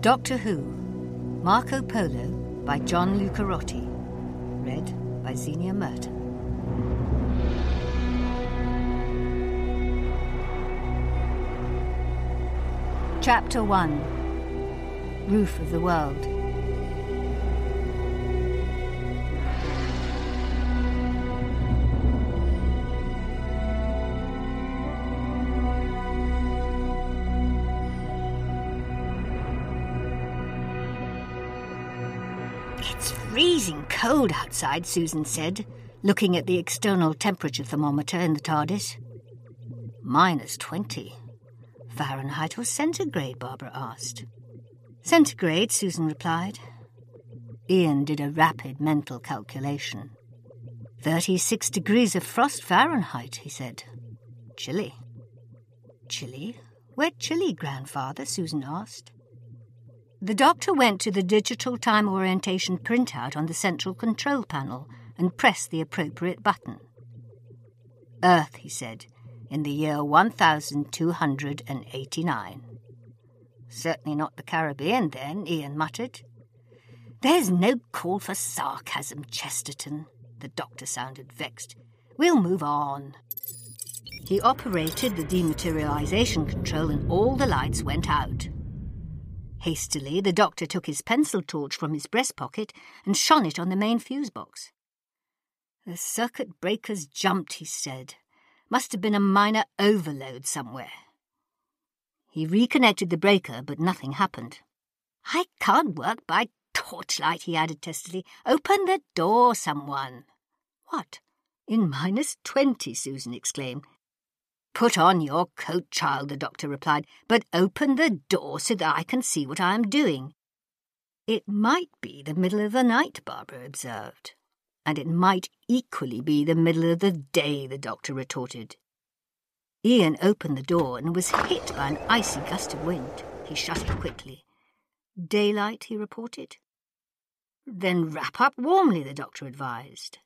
Doctor Who Marco Polo by John Lucarotti. Read by Xenia Merton. Chapter 1 Roof of the World. Cold outside, Susan said, looking at the external temperature thermometer in the TARDIS. Minus 20. Fahrenheit or centigrade? Barbara asked. Centigrade, Susan replied. Ian did a rapid mental calculation. 36 degrees of frost Fahrenheit, he said. Chilly. Chilly? Where chilly, grandfather? Susan asked. The doctor went to the digital time orientation printout on the central control panel and pressed the appropriate button. Earth, he said, in the year 1289. Certainly not the Caribbean, then, Ian muttered. There's no call for sarcasm, Chesterton. The doctor sounded vexed. We'll move on. He operated the dematerialization control and all the lights went out. Hastily, the doctor took his pencil torch from his breast pocket and shone it on the main fuse box. The circuit breakers jumped, he said. Must have been a minor overload somewhere. He reconnected the breaker, but nothing happened. I can't work by torchlight, he added testily. Open the door, someone. What? In minus twenty, Susan exclaimed. Put on your coat, child, the doctor replied, but open the door so that I can see what I am doing. It might be the middle of the night, Barbara observed. And it might equally be the middle of the day, the doctor retorted. Ian opened the door and was hit by an icy gust of wind. He shut it quickly. Daylight, he reported. Then wrap up warmly, the doctor advised.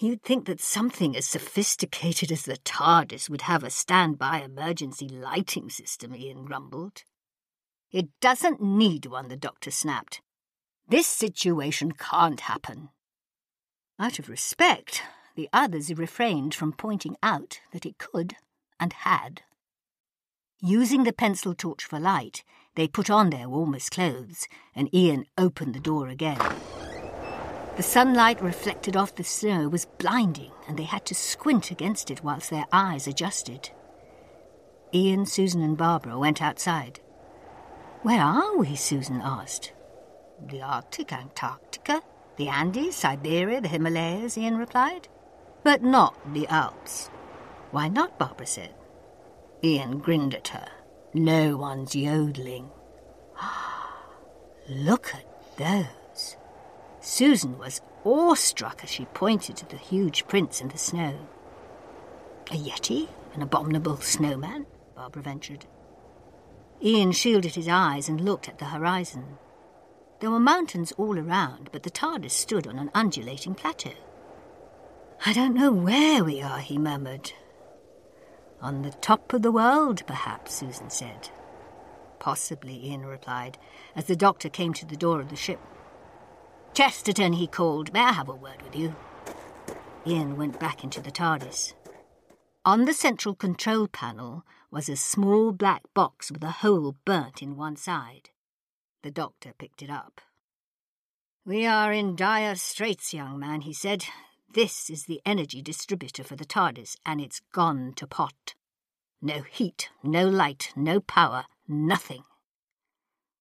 You'd think that something as sophisticated as the TARDIS would have a standby emergency lighting system, Ian grumbled. It doesn't need one, the doctor snapped. This situation can't happen. Out of respect, the others refrained from pointing out that it could and had. Using the pencil torch for light, they put on their warmest clothes, and Ian opened the door again. The sunlight reflected off the snow was blinding, and they had to squint against it whilst their eyes adjusted. Ian, Susan, and Barbara went outside. Where are we? Susan asked. The Arctic, Antarctica, the Andes, Siberia, the Himalayas, Ian replied. But not the Alps. Why not? Barbara said. Ian grinned at her. No one's yodeling. Look at those. Susan was awestruck as she pointed to the huge prints in the snow. A yeti? An abominable snowman? Barbara ventured. Ian shielded his eyes and looked at the horizon. There were mountains all around, but the TARDIS stood on an undulating plateau. I don't know where we are, he murmured. On the top of the world, perhaps, Susan said. Possibly, Ian replied, as the doctor came to the door of the ship. Chesterton, he called. May I have a word with you? Ian went back into the TARDIS. On the central control panel was a small black box with a hole burnt in one side. The doctor picked it up. We are in dire straits, young man, he said. This is the energy distributor for the TARDIS, and it's gone to pot. No heat, no light, no power, nothing.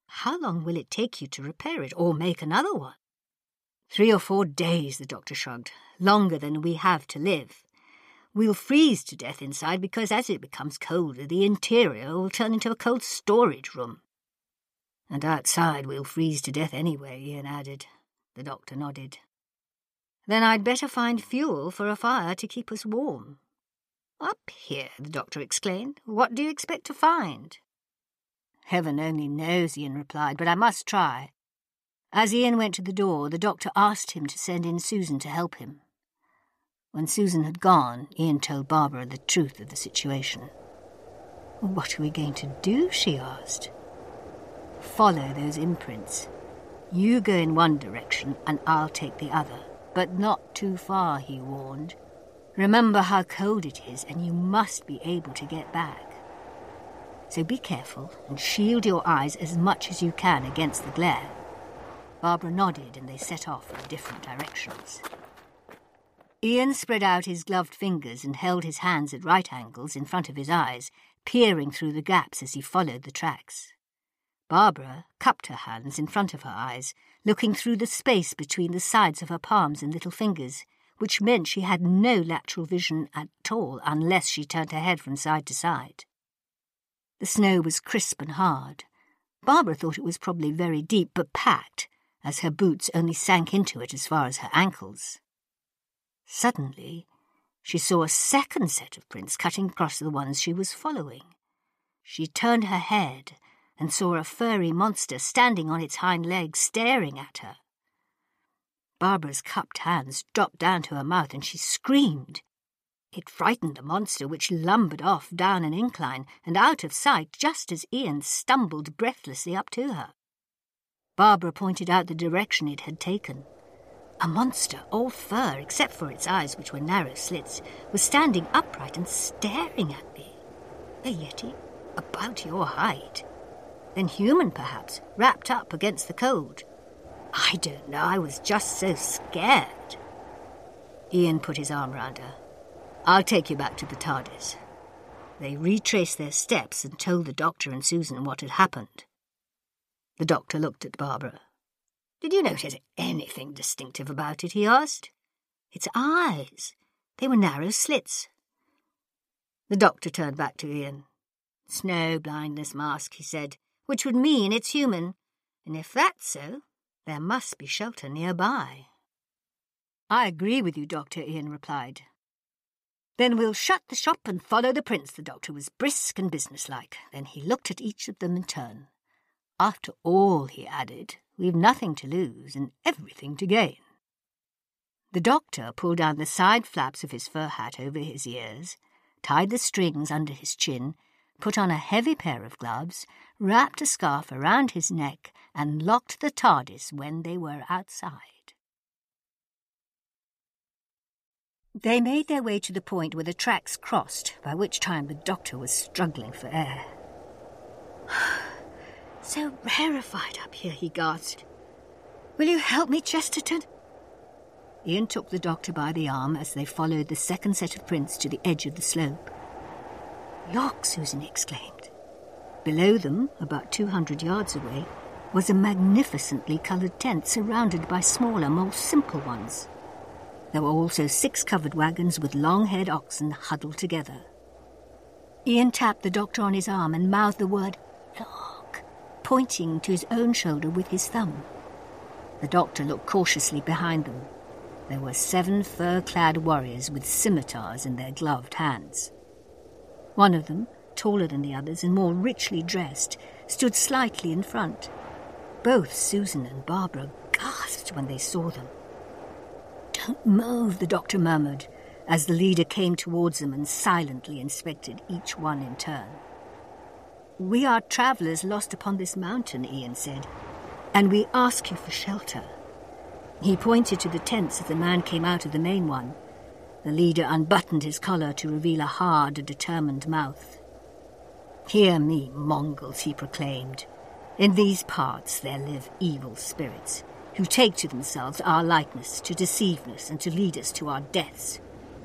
How long will it take you to repair it or make another one? Three or four days, the doctor shrugged. Longer than we have to live. We'll freeze to death inside because as it becomes colder, the interior will turn into a cold storage room. And outside we'll freeze to death anyway, Ian added. The doctor nodded. Then I'd better find fuel for a fire to keep us warm. Up here, the doctor exclaimed. What do you expect to find? Heaven only knows, Ian replied, but I must try. As Ian went to the door, the doctor asked him to send in Susan to help him. When Susan had gone, Ian told Barbara the truth of the situation. What are we going to do? she asked. Follow those imprints. You go in one direction and I'll take the other. But not too far, he warned. Remember how cold it is, and you must be able to get back. So be careful and shield your eyes as much as you can against the glare. Barbara nodded and they set off in different directions. Ian spread out his gloved fingers and held his hands at right angles in front of his eyes, peering through the gaps as he followed the tracks. Barbara cupped her hands in front of her eyes, looking through the space between the sides of her palms and little fingers, which meant she had no lateral vision at all unless she turned her head from side to side. The snow was crisp and hard. Barbara thought it was probably very deep but packed, as her boots only sank into it as far as her ankles. Suddenly, she saw a second set of prints cutting across the ones she was following. She turned her head and saw a furry monster standing on its hind legs staring at her. Barbara's cupped hands dropped down to her mouth and she screamed. It frightened the monster, which lumbered off down an incline and out of sight just as Ian stumbled breathlessly up to her. Barbara pointed out the direction it had taken. A monster, all fur except for its eyes, which were narrow slits, was standing upright and staring at me. A yeti, about your height than human, perhaps, wrapped up against the cold. I don't know, I was just so scared. Ian put his arm round her. I'll take you back to the TARDIS. They retraced their steps and told the doctor and Susan what had happened. The doctor looked at Barbara. Did you notice anything distinctive about it? he asked. Its eyes. They were narrow slits. The doctor turned back to Ian. Snow blindness mask, he said which would mean it's human, and if that's so, there must be shelter nearby. I agree with you, Doctor, Ian replied. Then we'll shut the shop and follow the prints, the doctor was brisk and businesslike. Then he looked at each of them in turn. After all, he added, we've nothing to lose and everything to gain. The doctor pulled down the side flaps of his fur hat over his ears, tied the strings under his chin, put on a heavy pair of gloves, wrapped a scarf around his neck, and locked the TARDIS when they were outside. They made their way to the point where the tracks crossed, by which time the doctor was struggling for air. so rarefied up here, he gasped. Will you help me, Chesterton? Ian took the doctor by the arm as they followed the second set of prints to the edge of the slope. Look, Susan exclaimed. Below them, about 200 yards away, was a magnificently coloured tent surrounded by smaller, more simple ones. There were also six covered wagons with long haired oxen huddled together. Ian tapped the doctor on his arm and mouthed the word, Look, pointing to his own shoulder with his thumb. The doctor looked cautiously behind them. There were seven fur clad warriors with scimitars in their gloved hands. One of them, taller than the others and more richly dressed, stood slightly in front. Both Susan and Barbara gasped when they saw them. Don't move, the doctor murmured, as the leader came towards them and silently inspected each one in turn. We are travellers lost upon this mountain, Ian said, and we ask you for shelter. He pointed to the tents as the man came out of the main one. The leader unbuttoned his collar to reveal a hard, determined mouth. Hear me, Mongols, he proclaimed. In these parts there live evil spirits, who take to themselves our likeness to deceive us and to lead us to our deaths.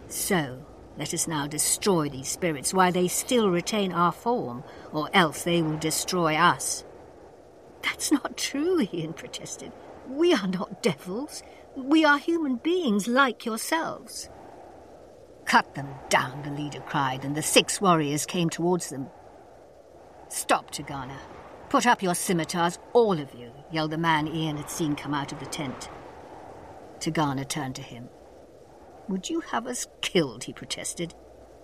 So, let us now destroy these spirits while they still retain our form, or else they will destroy us. That's not true, Ian protested. We are not devils. We are human beings like yourselves. Cut them down, the leader cried, and the six warriors came towards them. Stop, Tegana. Put up your scimitars, all of you, yelled the man Ian had seen come out of the tent. Tegana turned to him. Would you have us killed? he protested.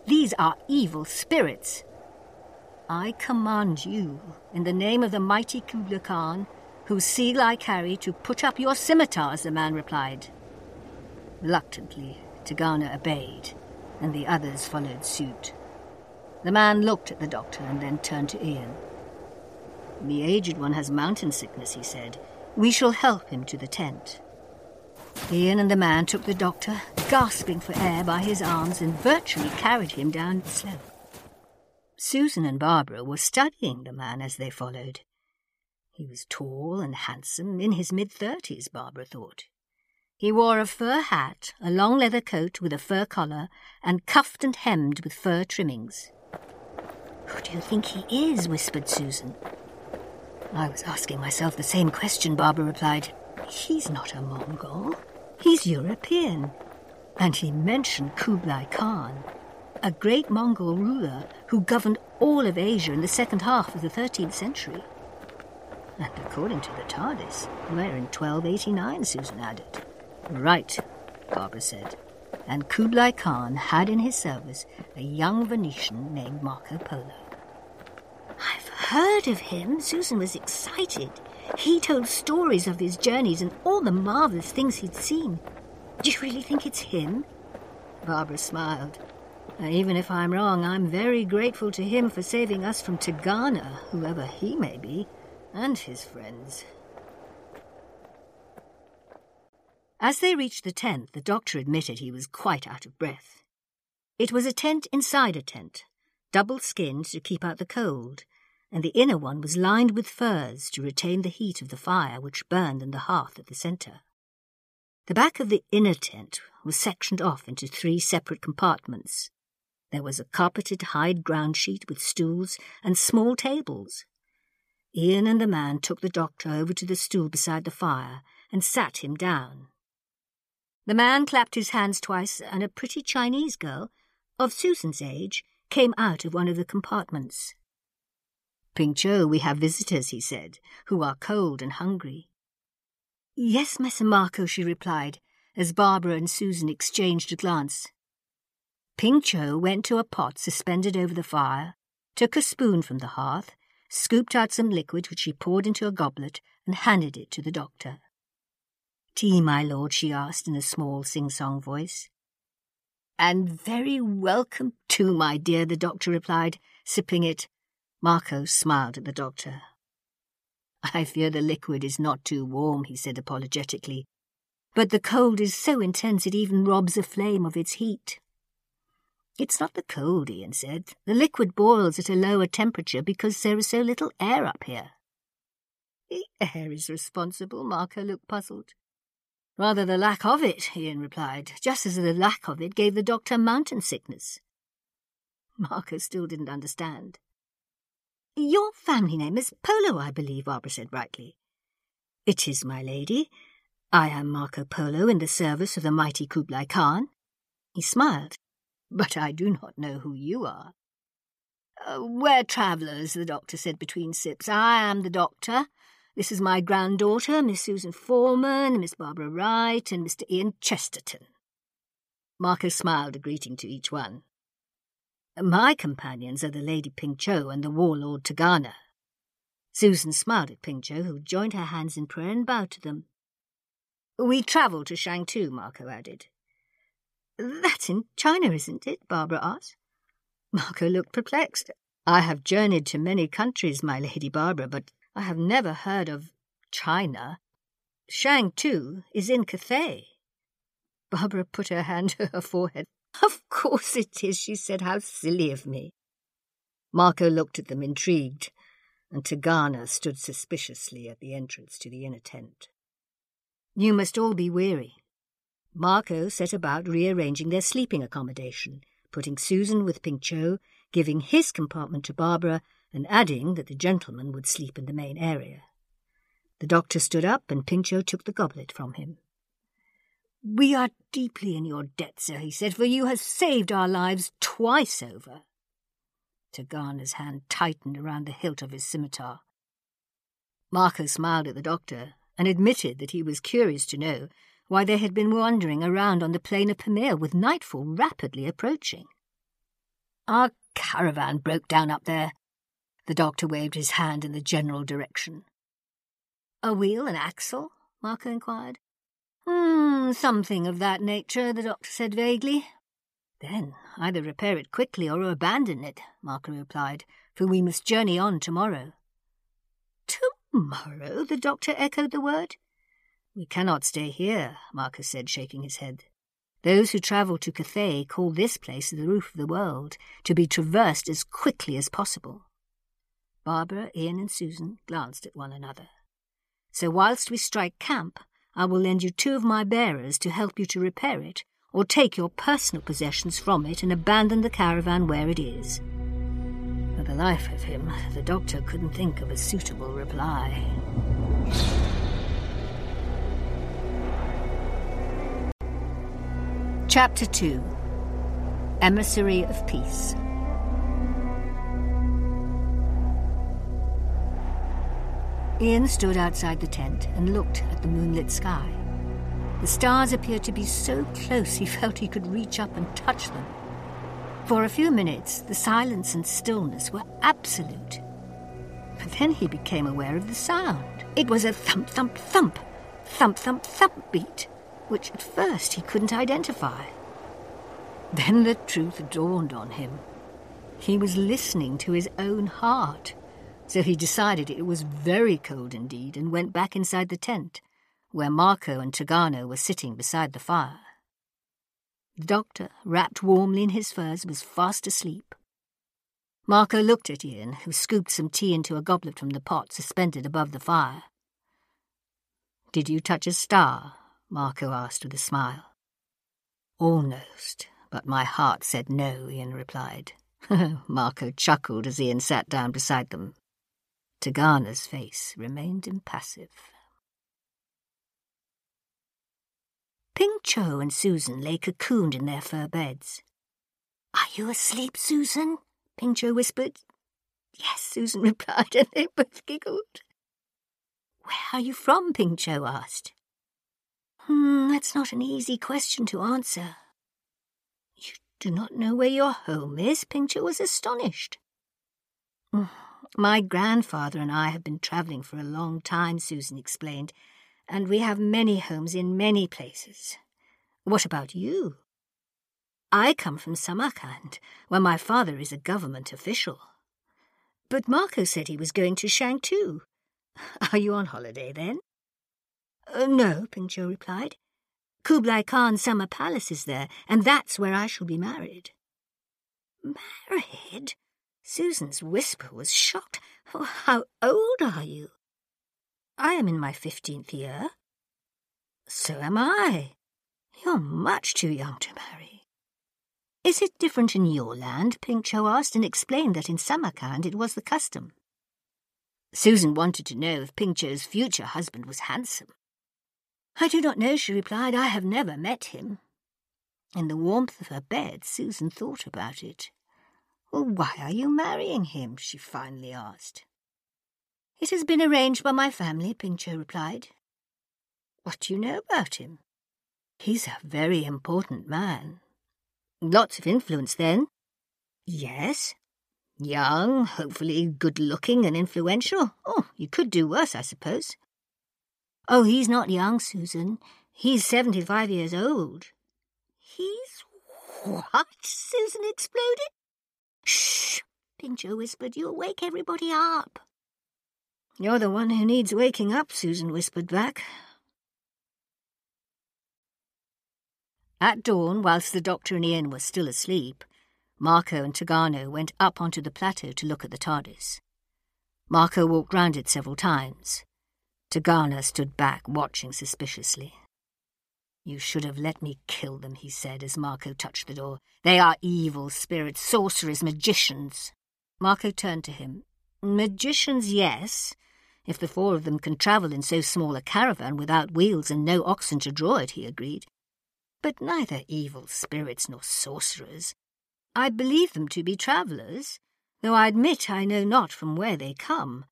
These are evil spirits. I command you, in the name of the mighty Kubla Khan, whose seal I carry, to put up your scimitars, the man replied. Reluctantly, Tegana obeyed and the others followed suit. The man looked at the doctor and then turned to Ian. The aged one has mountain sickness, he said. We shall help him to the tent. Ian and the man took the doctor, gasping for air by his arms, and virtually carried him down the slope. Susan and Barbara were studying the man as they followed. He was tall and handsome, in his mid thirties, Barbara thought. He wore a fur hat, a long leather coat with a fur collar, and cuffed and hemmed with fur trimmings. Who do you think he is? whispered Susan. I was asking myself the same question, Barbara replied. He's not a Mongol. He's European. And he mentioned Kublai Khan, a great Mongol ruler who governed all of Asia in the second half of the 13th century. And according to the TARDIS, we're in 1289, Susan added. Right, Barbara said. And Kublai Khan had in his service a young Venetian named Marco Polo. I've heard of him. Susan was excited. He told stories of his journeys and all the marvellous things he'd seen. Do you really think it's him? Barbara smiled. Even if I'm wrong, I'm very grateful to him for saving us from Tegana, whoever he may be, and his friends. As they reached the tent, the doctor admitted he was quite out of breath. It was a tent inside a tent, double skinned to keep out the cold, and the inner one was lined with furs to retain the heat of the fire which burned in the hearth at the centre. The back of the inner tent was sectioned off into three separate compartments. There was a carpeted hide ground sheet with stools and small tables. Ian and the man took the doctor over to the stool beside the fire and sat him down. The man clapped his hands twice, and a pretty Chinese girl, of Susan's age, came out of one of the compartments. Ping Cho, we have visitors, he said, who are cold and hungry. Yes, Messer Marco, she replied, as Barbara and Susan exchanged a glance. Ping Cho went to a pot suspended over the fire, took a spoon from the hearth, scooped out some liquid which she poured into a goblet, and handed it to the doctor. Tea, my lord, she asked in a small sing-song voice. And very welcome too, my dear, the doctor replied, sipping it. Marco smiled at the doctor. I fear the liquid is not too warm, he said apologetically. But the cold is so intense it even robs a flame of its heat. It's not the cold, Ian said. The liquid boils at a lower temperature because there is so little air up here. The air is responsible, Marco looked puzzled. Rather the lack of it, Ian replied, just as the lack of it gave the doctor mountain sickness. Marco still didn't understand. Your family name is Polo, I believe, Barbara said brightly. It is, my lady. I am Marco Polo in the service of the mighty Kublai Khan. He smiled. But I do not know who you are. Uh, we're travellers, the doctor said between sips. I am the doctor. This is my granddaughter, Miss Susan Foreman, Miss Barbara Wright, and Mr. Ian Chesterton. Marco smiled a greeting to each one. My companions are the Lady Ping Cho and the warlord Tegana. Susan smiled at Ping Cho, who joined her hands in prayer and bowed to them. We travel to Shangtu, Marco added. That's in China, isn't it? Barbara asked. Marco looked perplexed. I have journeyed to many countries, my Lady Barbara, but I have never heard of China. Shangtu is in Cathay. Barbara put her hand to her forehead. Of course it is, she said. How silly of me. Marco looked at them, intrigued, and Tegana stood suspiciously at the entrance to the inner tent. You must all be weary. Marco set about rearranging their sleeping accommodation, putting Susan with Ping Cho, giving his compartment to Barbara, and adding that the gentleman would sleep in the main area. The doctor stood up, and Ping Cho took the goblet from him. We are deeply in your debt, sir, he said, for you have saved our lives twice over. Tegana's hand tightened around the hilt of his scimitar. Marco smiled at the doctor and admitted that he was curious to know why they had been wandering around on the plain of Pamir with nightfall rapidly approaching. Our caravan broke down up there. The doctor waved his hand in the general direction. A wheel and axle? Marco inquired. Hmm, something of that nature, the doctor said vaguely. Then either repair it quickly or abandon it, Marco replied, for we must journey on tomorrow. Tomorrow? The doctor echoed the word. We cannot stay here, Marco said, shaking his head. Those who travel to Cathay call this place the roof of the world, to be traversed as quickly as possible. Barbara, Ian, and Susan glanced at one another. So whilst we strike camp, I will lend you two of my bearers to help you to repair it, or take your personal possessions from it and abandon the caravan where it is. For the life of him, the doctor couldn't think of a suitable reply. Chapter 2 Emissary of Peace Ian stood outside the tent and looked at the moonlit sky. The stars appeared to be so close he felt he could reach up and touch them. For a few minutes, the silence and stillness were absolute. But then he became aware of the sound. It was a thump, thump, thump, thump, thump, thump beat which at first he couldn't identify. Then the truth dawned on him. He was listening to his own heart, so he decided it was very cold indeed and went back inside the tent, where Marco and Tegana were sitting beside the fire. The doctor, wrapped warmly in his furs, was fast asleep. Marco looked at Ian, who scooped some tea into a goblet from the pot suspended above the fire. Did you touch a star? Marco asked with a smile. Almost, but my heart said no, Ian replied. Marco chuckled as Ian sat down beside them. Tegana's face remained impassive. Ping Cho and Susan lay cocooned in their fur beds. Are you asleep, Susan? Ping Cho whispered. Yes, Susan replied, and they both giggled. Where are you from? Ping Cho asked. Hmm, that's not an easy question to answer. You do not know where your home is? Ping Cho was astonished. My grandfather and I have been travelling for a long time, Susan explained, and we have many homes in many places. What about you? I come from Samarkand, where my father is a government official. But Marco said he was going to Shangtu. Are you on holiday then? Uh, no, Ping Cho replied. Kublai Khan's summer palace is there, and that's where I shall be married. Married? Susan's whisper was shocked. Oh, how old are you? I am in my fifteenth year. So am I. You're much too young to marry. Is it different in your land? Ping Cho asked and explained that in Samarkand it was the custom. Susan wanted to know if Ping Cho's future husband was handsome. I do not know, she replied. I have never met him. In the warmth of her bed, Susan thought about it. Well, why are you marrying him? she finally asked. It has been arranged by my family, Ping Cho replied. What do you know about him? He's a very important man. Lots of influence, then? Yes. Young, hopefully good looking and influential. Oh, you could do worse, I suppose. Oh, he's not young, Susan. He's seventy-five years old. He's what? Susan exploded. Shh, Ping Cho whispered. You'll wake everybody up. You're the one who needs waking up, Susan whispered back. At dawn, whilst the doctor and Ian were still asleep, Marco and Tegana went up onto the plateau to look at the TARDIS. Marco walked round it several times. Tegana stood back, watching suspiciously. You should have let me kill them, he said as Marco touched the door. They are evil spirits, sorcerers, magicians. Marco turned to him. Magicians, yes, if the four of them can travel in so small a caravan without wheels and no oxen to draw it, he agreed. But neither evil spirits nor sorcerers. I believe them to be travellers, though I admit I know not from where they come.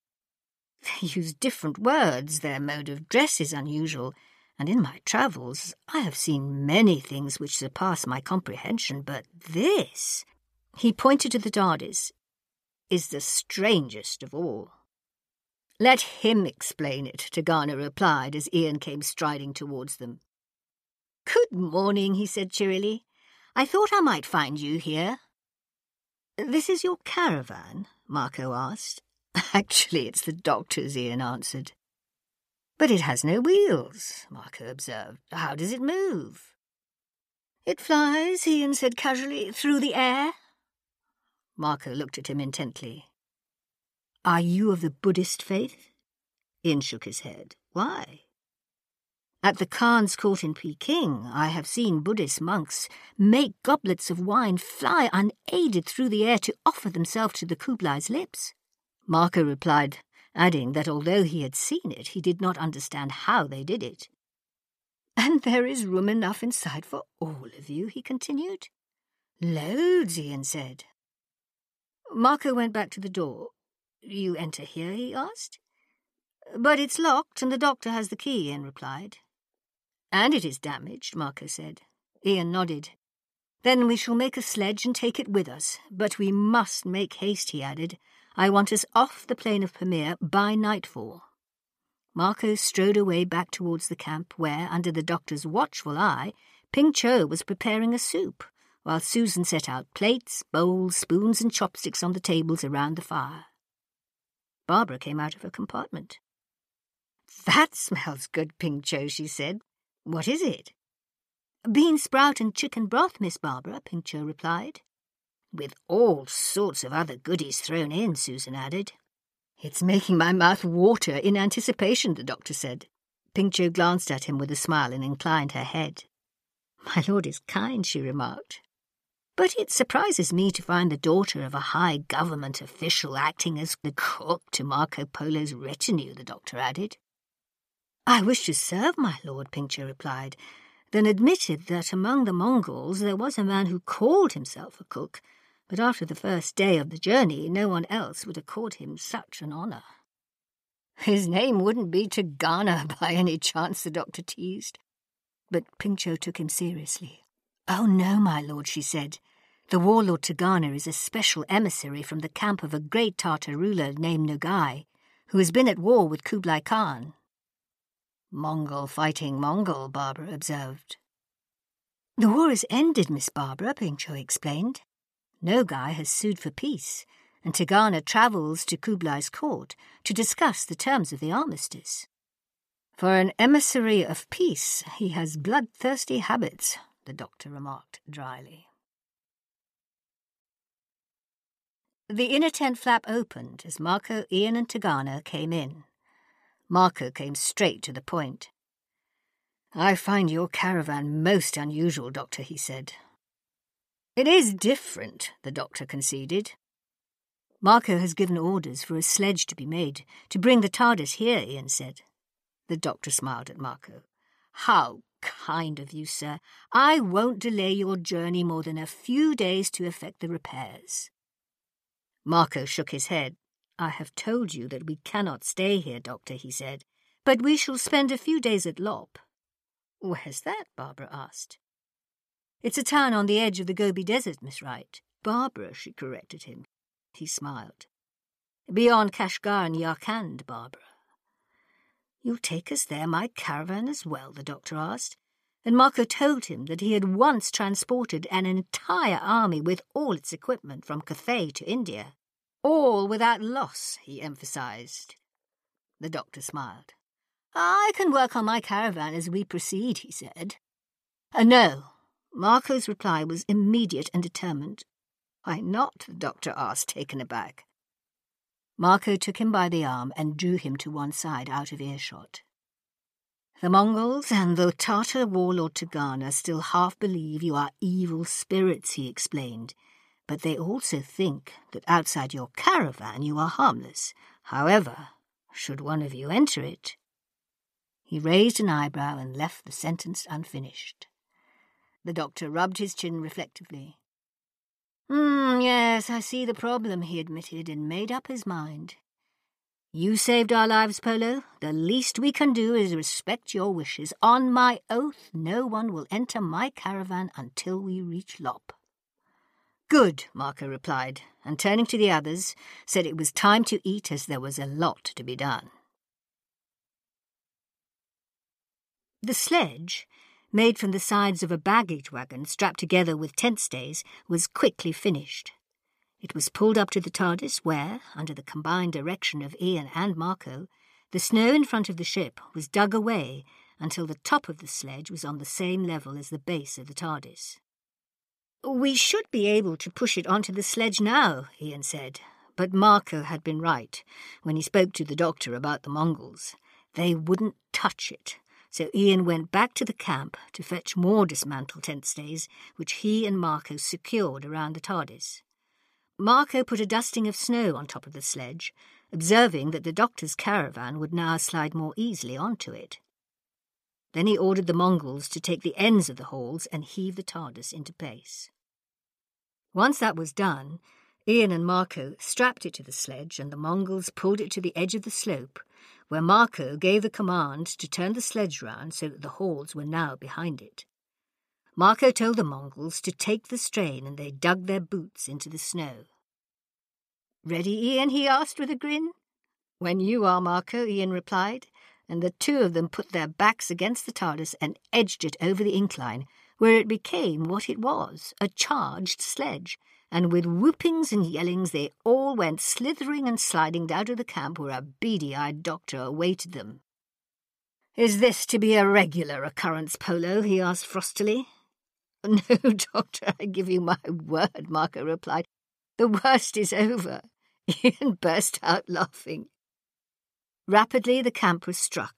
They use different words, their mode of dress is unusual, and in my travels I have seen many things which surpass my comprehension, but this, he pointed to the TARDIS, is the strangest of all. Let him explain it, Tegana replied as Ian came striding towards them. Good morning, he said cheerily. I thought I might find you here. This is your caravan? Marco asked. Actually, it's the doctor's, Ian answered. But it has no wheels, Marco observed. How does it move? It flies, Ian said casually, through the air. Marco looked at him intently. Are you of the Buddhist faith? Ian shook his head. Why? At the Khan's court in Peking, I have seen Buddhist monks make goblets of wine fly unaided through the air to offer themselves to the Kublai's lips. Marco replied, adding that although he had seen it, he did not understand how they did it. And there is room enough inside for all of you, he continued. Loads, Ian said. Marco went back to the door. You enter here, he asked. But it's locked, and the doctor has the key, Ian replied. And it is damaged, Marco said. Ian nodded. Then we shall make a sledge and take it with us, but we must make haste, he added. I want us off the plain of Pamir by nightfall. Marco strode away back towards the camp where, under the doctor's watchful eye, Ping Cho was preparing a soup, while Susan set out plates, bowls, spoons, and chopsticks on the tables around the fire. Barbara came out of her compartment. That smells good, Ping Cho, she said. What is it? Bean sprout and chicken broth, Miss Barbara, Ping Cho replied. With all sorts of other goodies thrown in, Susan added. It's making my mouth water in anticipation, the doctor said. Ping Cho glanced at him with a smile and inclined her head. My lord is kind, she remarked. But it surprises me to find the daughter of a high government official acting as the cook to Marco Polo's retinue, the doctor added. I wish to serve my lord, Ping Cho replied, then admitted that among the Mongols there was a man who called himself a cook, but after the first day of the journey no one else would accord him such an honour. His name wouldn't be Tegana by any chance, the doctor teased. But Ping Cho took him seriously. Oh, no, my lord, she said. The warlord Tegana is a special emissary from the camp of a great Tartar ruler named Nogai, who has been at war with Kublai Khan. Mongol fighting Mongol, Barbara observed. The war is ended, Miss Barbara, Ping Cho explained. Nogai has sued for peace, and Tegana travels to Kublai's court to discuss the terms of the armistice. For an emissary of peace, he has bloodthirsty habits, the doctor remarked dryly. The inner tent flap opened as Marco, Ian, and Tegana came in. Marco came straight to the point. I find your caravan most unusual, Doctor, he said. It is different, the doctor conceded. Marco has given orders for a sledge to be made to bring the TARDIS here, Ian said. The doctor smiled at Marco. How kind of you, sir. I won't delay your journey more than a few days to effect the repairs. Marco shook his head. I have told you that we cannot stay here, Doctor, he said, but we shall spend a few days at Lop. Where's that? Barbara asked. It's a town on the edge of the Gobi Desert, Miss Wright. Barbara, she corrected him. He smiled. Beyond Kashgar and Yarkand, Barbara. You'll take us there, my caravan as well, the doctor asked. And Marco told him that he had once transported an entire army with all its equipment from Cathay to India. All without loss, he emphasized. The doctor smiled. I can work on my caravan as we proceed, he said. Uh, no. Marco's reply was immediate and determined. Why not? the doctor asked, taken aback. Marco took him by the arm and drew him to one side out of earshot. The Mongols and the Tartar warlord Tegana still half believe you are evil spirits, he explained but they also think that outside your caravan you are harmless. However, should one of you enter it. He raised an eyebrow and left the sentence unfinished. The doctor rubbed his chin reflectively. Hmm, yes, I see the problem, he admitted, and made up his mind. You saved our lives, Polo. The least we can do is respect your wishes. On my oath, no one will enter my caravan until we reach Lop. Good, Marco replied, and turning to the others, said it was time to eat as there was a lot to be done. The sledge, made from the sides of a baggage wagon strapped together with tent stays, was quickly finished. It was pulled up to the TARDIS, where, under the combined direction of Ian and Marco, the snow in front of the ship was dug away until the top of the sledge was on the same level as the base of the TARDIS. We should be able to push it onto the sledge now, Ian said, but Marco had been right when he spoke to the doctor about the Mongols. They wouldn't touch it, so Ian went back to the camp to fetch more dismantled tent stays, which he and Marco secured around the TARDIS. Marco put a dusting of snow on top of the sledge, observing that the doctor's caravan would now slide more easily onto it. Then he ordered the Mongols to take the ends of the hauls and heave the TARDIS into place. Once that was done, Ian and Marco strapped it to the sledge and the Mongols pulled it to the edge of the slope, where Marco gave the command to turn the sledge round so that the hauls were now behind it. Marco told the Mongols to take the strain and they dug their boots into the snow. Ready, Ian? he asked with a grin. When you are, Marco, Ian replied, and the two of them put their backs against the TARDIS and edged it over the incline, where it became what it was a charged sledge, and with whoopings and yellings they all went slithering and sliding down to the camp where a beady eyed doctor awaited them. Is this to be a regular occurrence, Polo? he asked frostily. No, doctor, I give you my word, Marco replied. The worst is over. Ian burst out laughing. Rapidly the camp was struck.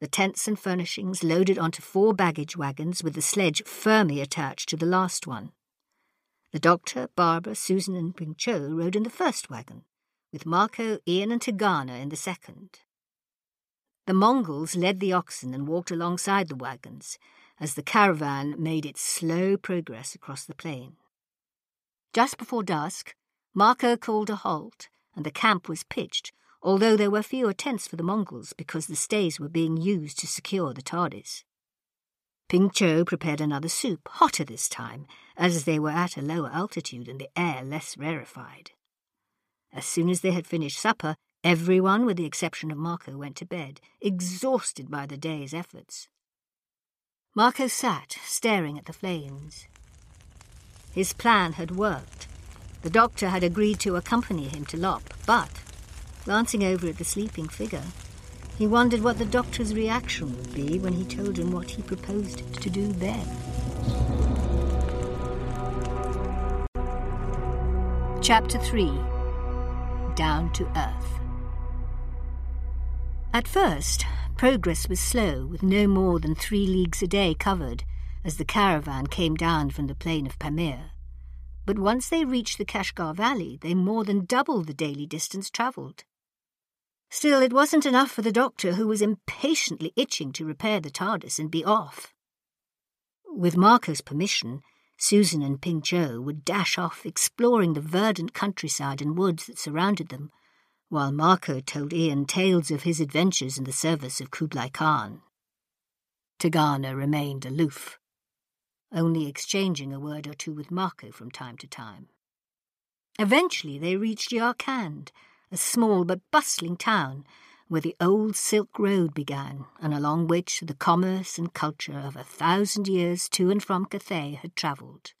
The tents and furnishings loaded onto four baggage wagons with the sledge firmly attached to the last one. The doctor, Barbara, Susan, and Ping Cho rode in the first wagon, with Marco, Ian, and Tegana in the second. The Mongols led the oxen and walked alongside the wagons, as the caravan made its slow progress across the plain. Just before dusk, Marco called a halt, and the camp was pitched, although there were fewer tents for the Mongols because the stays were being used to secure the TARDIS. Ping Cho prepared another soup, hotter this time, as they were at a lower altitude and the air less rarefied. As soon as they had finished supper, everyone, with the exception of Marco, went to bed, exhausted by the day's efforts. Marco sat, staring at the flames. His plan had worked. The doctor had agreed to accompany him to Lop, but, glancing over at the sleeping figure, he wondered what the doctor's reaction would be when he told him what he proposed to do then. Chapter 3 Down to Earth At first, Progress was slow, with no more than three leagues a day covered, as the caravan came down from the plain of Pamir. But once they reached the Kashgar Valley, they more than doubled the daily distance travelled. Still, it wasn't enough for the doctor, who was impatiently itching to repair the TARDIS and be off. With Marco's permission, Susan and Ping Cho would dash off exploring the verdant countryside and woods that surrounded them, while Marco told Ian tales of his adventures in the service of Kublai Khan. Tegana remained aloof, only exchanging a word or two with Marco from time to time. Eventually they reached Yarkand, a small but bustling town where the old Silk Road began, and along which the commerce and culture of a thousand years to and from Cathay had travelled.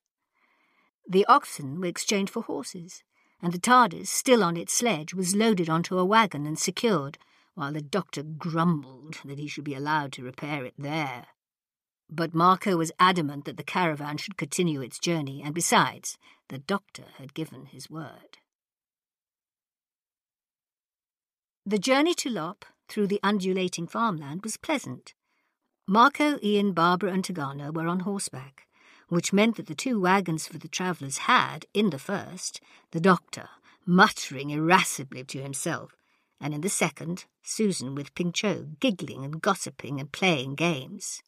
The oxen were exchanged for horses, and the TARDIS, still on its sledge, was loaded onto a wagon and secured, while the doctor grumbled that he should be allowed to repair it there. But Marco was adamant that the caravan should continue its journey, and besides, the doctor had given his word. The journey to Lop, through the undulating farmland, was pleasant. Marco, Ian, Barbara, and Tegana were on horseback which meant that the two wagons for the travellers had, in the first, the doctor, muttering irascibly to himself, and in the second, Susan with Ping Cho, giggling and gossiping and playing games.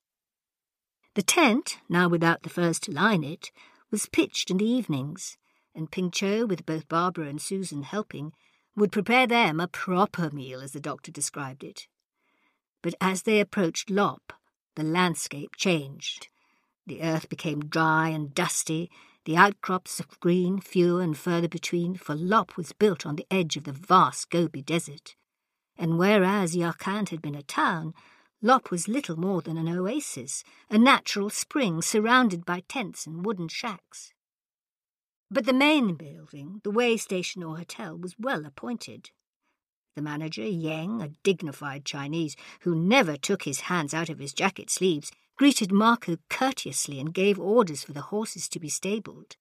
The tent, now without the furs to line it, was pitched in the evenings, and Ping Cho, with both Barbara and Susan helping, would prepare them a proper meal, as the doctor described it. But as they approached Lop, the landscape changed. The earth became dry and dusty, the outcrops of green fewer and further between, for Lop was built on the edge of the vast Gobi Desert. And whereas Yarkand had been a town, Lop was little more than an oasis, a natural spring surrounded by tents and wooden shacks. But the main building, the way station or hotel, was well appointed. The manager, Yang, a dignified Chinese who never took his hands out of his jacket sleeves, greeted Marco courteously and gave orders for the horses to be stabled.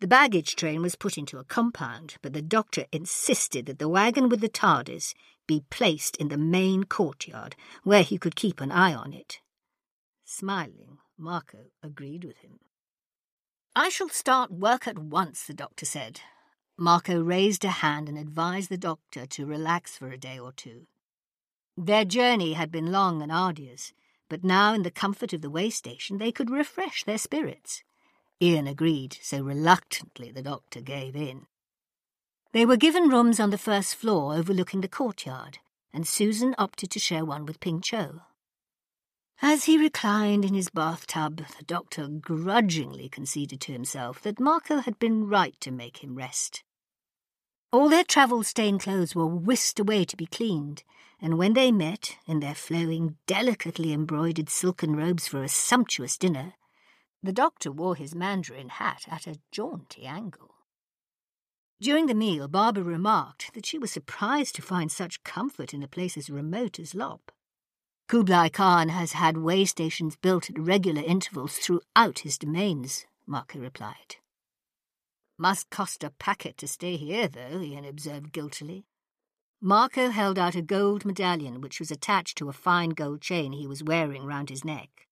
The baggage train was put into a compound, but the doctor insisted that the wagon with the TARDIS be placed in the main courtyard, where he could keep an eye on it. Smiling, Marco agreed with him. I shall start work at once, the doctor said. Marco raised a hand and advised the doctor to relax for a day or two. Their journey had been long and arduous, but now in the comfort of the way station they could refresh their spirits. Ian agreed, so reluctantly the doctor gave in. They were given rooms on the first floor overlooking the courtyard, and Susan opted to share one with Ping Cho. As he reclined in his bathtub, the doctor grudgingly conceded to himself that Marco had been right to make him rest. All their travel-stained clothes were whisked away to be cleaned, and when they met, in their flowing, delicately embroidered silken robes for a sumptuous dinner, the doctor wore his mandarin hat at a jaunty angle. During the meal, Barbara remarked that she was surprised to find such comfort in a place as remote as Lop. Kublai Khan has had way stations built at regular intervals throughout his domains, Marco replied. Must cost a packet to stay here, though, Ian observed guiltily. Marco held out a gold medallion which was attached to a fine gold chain he was wearing round his neck.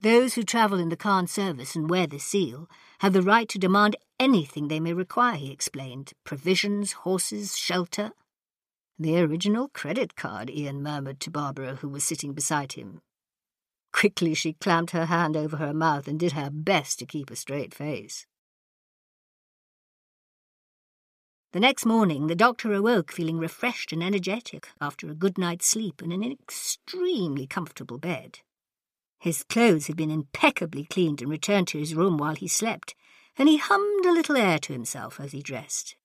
Those who travel in the Khan service and wear the seal have the right to demand anything they may require, he explained provisions, horses, shelter, the original credit card, Ian murmured to Barbara, who was sitting beside him. Quickly she clamped her hand over her mouth and did her best to keep a straight face. The next morning, the doctor awoke feeling refreshed and energetic after a good night's sleep in an extremely comfortable bed. His clothes had been impeccably cleaned and returned to his room while he slept, and he hummed a little air to himself as he dressed.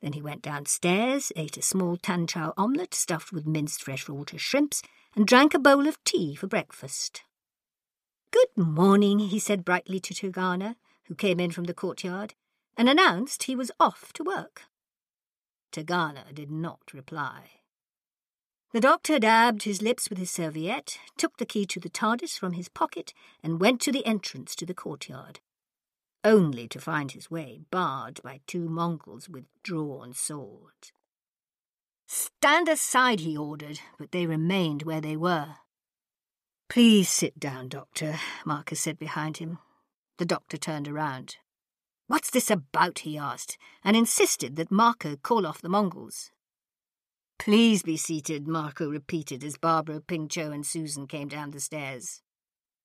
Then he went downstairs, ate a small tan chow omelette stuffed with minced freshwater shrimps, and drank a bowl of tea for breakfast. Good morning, he said brightly to Tegana, who came in from the courtyard, and announced he was off to work. Tegana did not reply. The doctor dabbed his lips with his serviette, took the key to the TARDIS from his pocket, and went to the entrance to the courtyard only to find his way barred by two Mongols with drawn swords. Stand aside, he ordered, but they remained where they were. Please sit down, Doctor, Marcus said behind him. The doctor turned around. What's this about? he asked, and insisted that Marco call off the Mongols. Please be seated, Marco repeated as Barbara, Ping Cho, and Susan came down the stairs.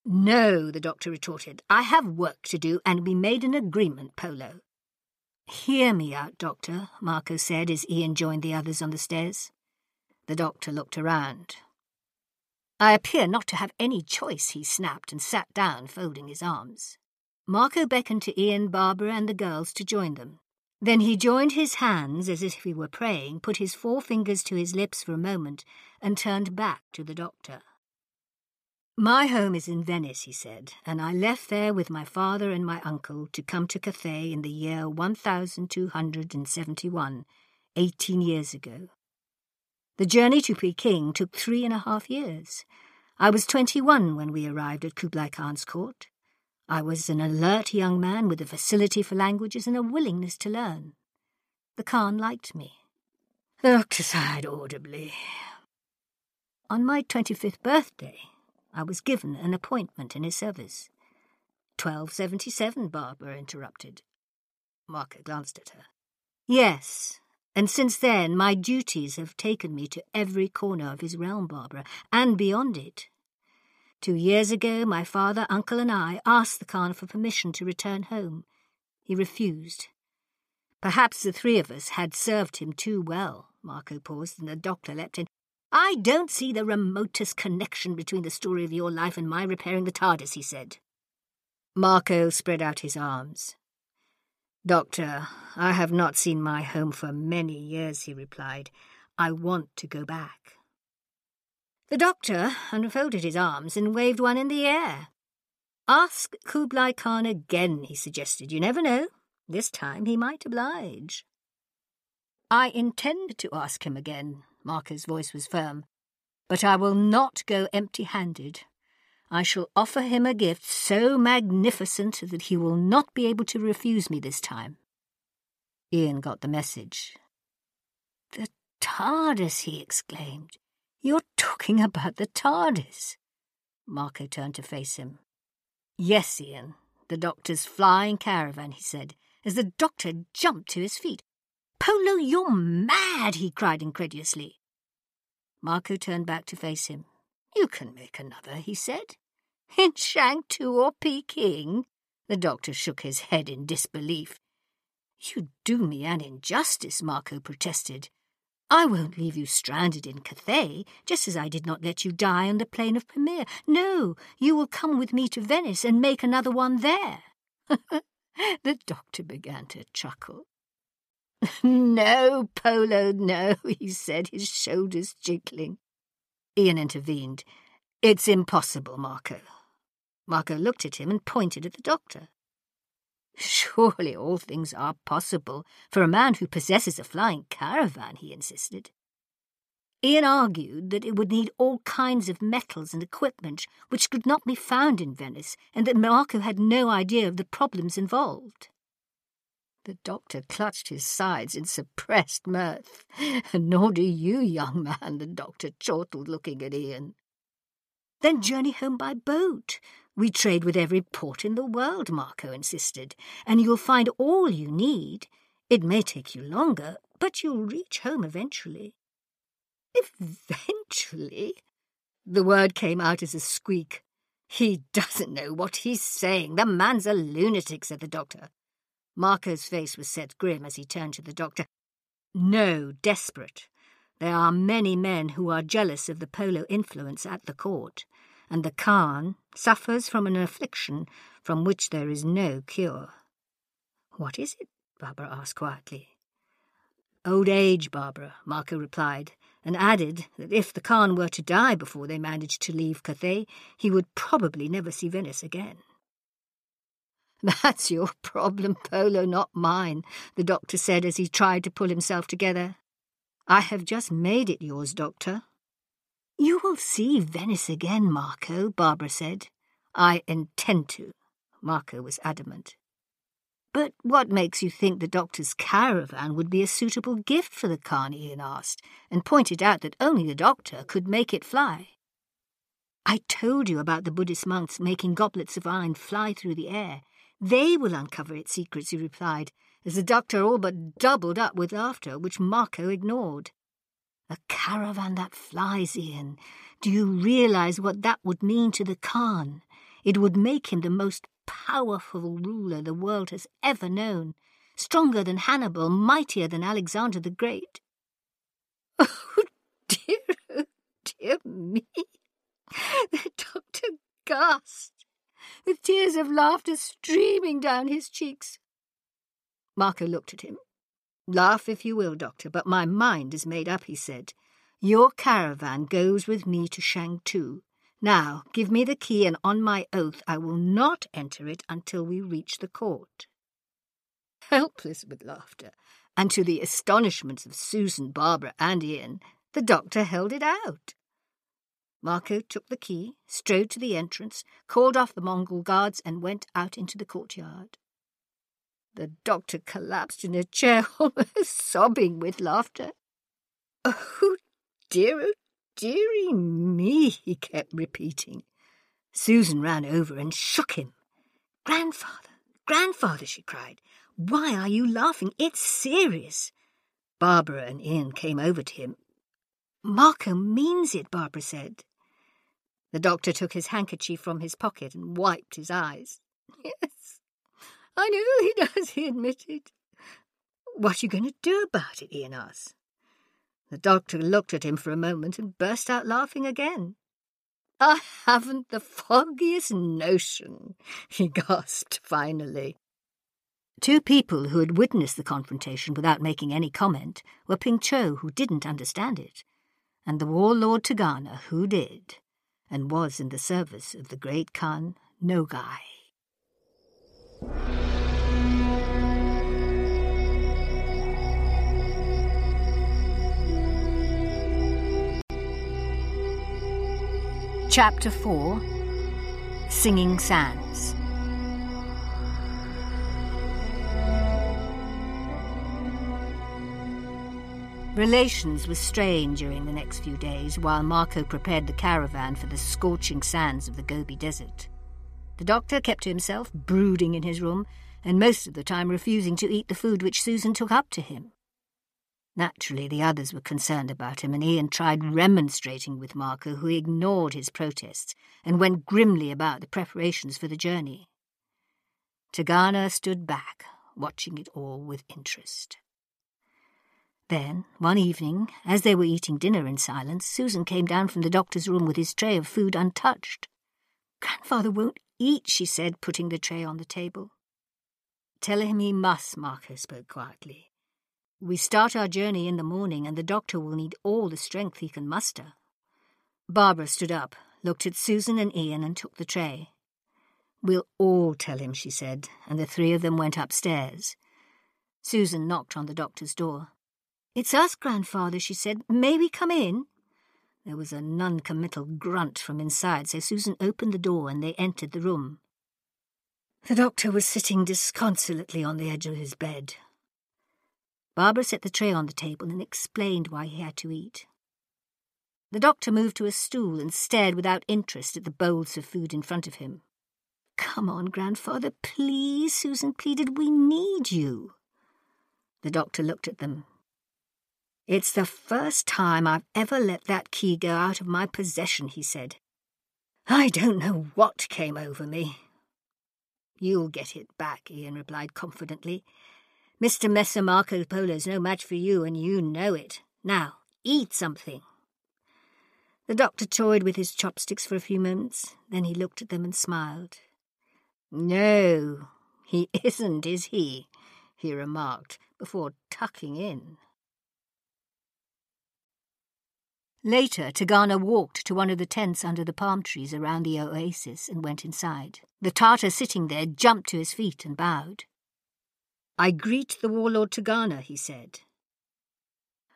No, the doctor retorted. I have work to do, and we made an agreement, Polo. Hear me out, Doctor, Marco said as Ian joined the others on the stairs. The doctor looked around. I appear not to have any choice, he snapped and sat down, folding his arms. Marco beckoned to Ian, Barbara, and the girls to join them. Then he joined his hands as if he were praying, put his four fingers to his lips for a moment, and turned back to the doctor. My home is in Venice, he said, and I left there with my father and my uncle to come to Cathay in the year 1271, eighteen years ago. The journey to Peking took three and a half years. I was twenty-one when we arrived at Kublai Khan's court. I was an alert young man with a facility for languages and a willingness to learn. The Khan liked me. The doctor sighed audibly. On my twenty-fifth birthday, I was given an appointment in his service. Twelve seventy-seven, Barbara interrupted. Marco glanced at her. Yes, and since then my duties have taken me to every corner of his realm, Barbara, and beyond it. Two years ago, my father, uncle, and I asked the Khan for permission to return home. He refused. Perhaps the three of us had served him too well. Marco paused, and the doctor leapt in. I don't see the remotest connection between the story of your life and my repairing the TARDIS, he said. Marco spread out his arms. Doctor, I have not seen my home for many years, he replied. I want to go back. The doctor unfolded his arms and waved one in the air. Ask Kublai Khan again, he suggested. You never know. This time he might oblige. I intend to ask him again, Marco's voice was firm, but I will not go empty handed. I shall offer him a gift so magnificent that he will not be able to refuse me this time. Ian got the message. The TARDIS, he exclaimed. You're talking about the TARDIS. Marco turned to face him. Yes, Ian, the doctor's flying caravan, he said, as the doctor jumped to his feet. Polo, you're mad, he cried incredulously. Marco turned back to face him. You can make another, he said. In Shangtu or Peking? The doctor shook his head in disbelief. You do me an injustice, Marco protested. I won't leave you stranded in Cathay, just as I did not let you die on the plain of Pamir. No, you will come with me to Venice and make another one there. the doctor began to chuckle. no, Polo, no, he said, his shoulders jiggling. Ian intervened. It's impossible, Marco. Marco looked at him and pointed at the doctor. Surely all things are possible for a man who possesses a flying caravan, he insisted. Ian argued that it would need all kinds of metals and equipment which could not be found in Venice, and that Marco had no idea of the problems involved. The doctor clutched his sides in suppressed mirth. Nor do you, young man, the doctor chortled, looking at Ian. Then journey home by boat, we trade with every port in the world, Marco insisted, and you'll find all you need. It may take you longer, but you'll reach home eventually. Eventually? The word came out as a squeak. He doesn't know what he's saying. The man's a lunatic, said the doctor. Marco's face was set grim as he turned to the doctor. No, desperate. There are many men who are jealous of the Polo influence at the court and the Khan suffers from an affliction from which there is no cure. What is it? Barbara asked quietly. Old age, Barbara, Marco replied, and added that if the Khan were to die before they managed to leave Cathay, he would probably never see Venice again. That's your problem, Polo, not mine, the doctor said as he tried to pull himself together. I have just made it yours, doctor. You will see Venice again, Marco, Barbara said. I intend to. Marco was adamant. But what makes you think the doctor's caravan would be a suitable gift for the Khan? Ian asked, and pointed out that only the doctor could make it fly. I told you about the Buddhist monks making goblets of iron fly through the air. They will uncover its secrets, he replied, as the doctor all but doubled up with laughter, which Marco ignored. A caravan that flies, Ian. Do you realize what that would mean to the Khan? It would make him the most powerful ruler the world has ever known, stronger than Hannibal, mightier than Alexander the Great. Oh, dear, oh, dear me! The doctor gasped, with tears of laughter streaming down his cheeks. Marco looked at him, Laugh if you will, Doctor, but my mind is made up, he said. Your caravan goes with me to Shangtu. Now, give me the key, and on my oath I will not enter it until we reach the court. Helpless with laughter, and to the astonishments of Susan, Barbara, and Ian, the doctor held it out. Marco took the key, strode to the entrance, called off the Mongol guards, and went out into the courtyard. The doctor collapsed in a chair, almost sobbing with laughter. Oh, dear, oh, dearie me, he kept repeating. Susan ran over and shook him. Grandfather, grandfather, she cried, why are you laughing? It's serious. Barbara and Ian came over to him. Marco means it, Barbara said. The doctor took his handkerchief from his pocket and wiped his eyes. Yes, I know he does, he admitted. What are you going to do about it? Ian asked. The doctor looked at him for a moment and burst out laughing again. I haven't the foggiest notion, he gasped finally. Two people who had witnessed the confrontation without making any comment were Ping Cho, who didn't understand it, and the warlord Tegana, who did, and was in the service of the great Khan Nogai. Chapter 4 Singing Sands Relations were strained during the next few days while Marco prepared the caravan for the scorching sands of the Gobi Desert. The doctor kept to himself, brooding in his room, and most of the time refusing to eat the food which Susan took up to him. Naturally, the others were concerned about him, and Ian tried remonstrating with Marco, who ignored his protests and went grimly about the preparations for the journey. Tegana stood back, watching it all with interest. Then, one evening, as they were eating dinner in silence, Susan came down from the doctor's room with his tray of food untouched. Grandfather won't eat, she said, putting the tray on the table. Tell him he must, Marco spoke quietly. We start our journey in the morning, and the doctor will need all the strength he can muster. Barbara stood up, looked at Susan and Ian, and took the tray. We'll all tell him, she said, and the three of them went upstairs. Susan knocked on the doctor's door. It's us, grandfather, she said. May we come in? There was a non committal grunt from inside, so Susan opened the door and they entered the room. The doctor was sitting disconsolately on the edge of his bed. Barbara set the tray on the table and explained why he had to eat. The doctor moved to a stool and stared without interest at the bowls of food in front of him. Come on, grandfather, please, Susan pleaded. We need you. The doctor looked at them, it's the first time I've ever let that key go out of my possession, he said. I don't know what came over me. You'll get it back, Ian replied confidently. Mr. Messer Marco Polo's no match for you, and you know it. Now, eat something. The doctor toyed with his chopsticks for a few moments, then he looked at them and smiled. No, he isn't, is he? he remarked, before tucking in. Later, Tegana walked to one of the tents under the palm trees around the oasis and went inside. The Tartar sitting there jumped to his feet and bowed. I greet the warlord Tegana, he said.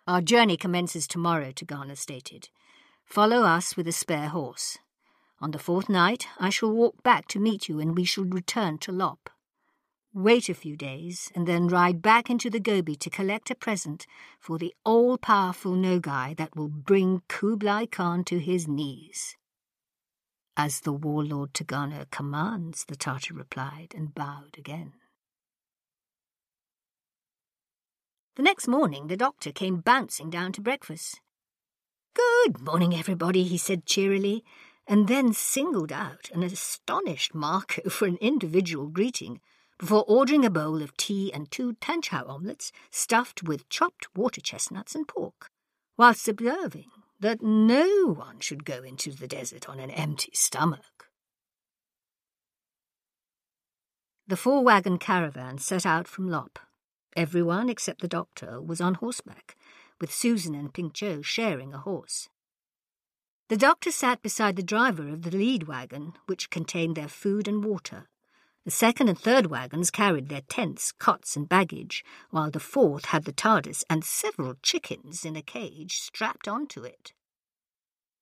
Our journey commences tomorrow, Tegana stated. Follow us with a spare horse. On the fourth night, I shall walk back to meet you and we shall return to Lop wait a few days, and then ride back into the Gobi to collect a present for the all powerful Nogai that will bring Kublai Khan to his knees. As the warlord Tegana commands, the Tartar replied and bowed again. The next morning, the doctor came bouncing down to breakfast. Good morning, everybody, he said cheerily, and then singled out an astonished Marco for an individual greeting before ordering a bowl of tea and two tanchow omelettes stuffed with chopped water chestnuts and pork, whilst observing that no one should go into the desert on an empty stomach. The four wagon caravan set out from Lop. Everyone except the doctor was on horseback, with Susan and Ping Cho sharing a horse. The doctor sat beside the driver of the lead wagon, which contained their food and water, the second and third wagons carried their tents, cots, and baggage, while the fourth had the TARDIS and several chickens in a cage strapped onto it.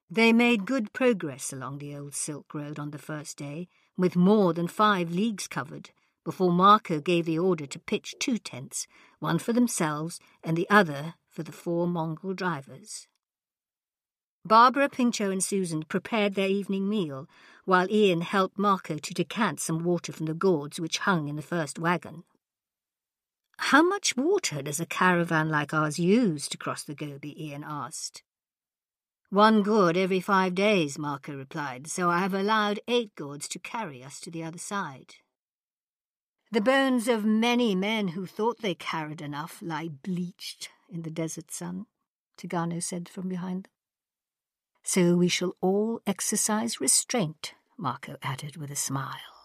They made good progress along the old Silk Road on the first day, with more than five leagues covered, before Marco gave the order to pitch two tents, one for themselves and the other for the four Mongol drivers. Barbara, Ping Cho, and Susan prepared their evening meal, while Ian helped Marco to decant some water from the gourds which hung in the first wagon. How much water does a caravan like ours use to cross the Gobi? Ian asked. One gourd every five days, Marco replied, so I have allowed eight gourds to carry us to the other side. The bones of many men who thought they carried enough lie bleached in the desert sun, Tegana said from behind them. So we shall all exercise restraint, Marco added with a smile.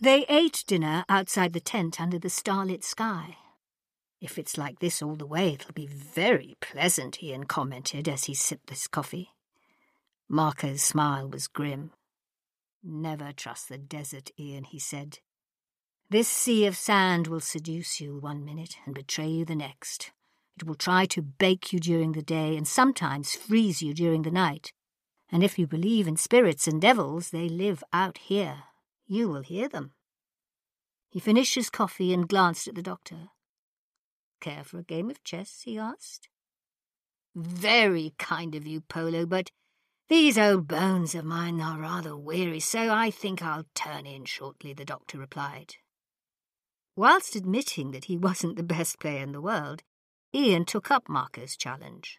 They ate dinner outside the tent under the starlit sky. If it's like this all the way, it'll be very pleasant, Ian commented as he sipped his coffee. Marco's smile was grim. Never trust the desert, Ian, he said. This sea of sand will seduce you one minute and betray you the next. It will try to bake you during the day and sometimes freeze you during the night. And if you believe in spirits and devils, they live out here. You will hear them. He finished his coffee and glanced at the doctor. Care for a game of chess? he asked. Very kind of you, Polo, but these old bones of mine are rather weary, so I think I'll turn in shortly, the doctor replied. Whilst admitting that he wasn't the best player in the world, Ian took up Marco's challenge.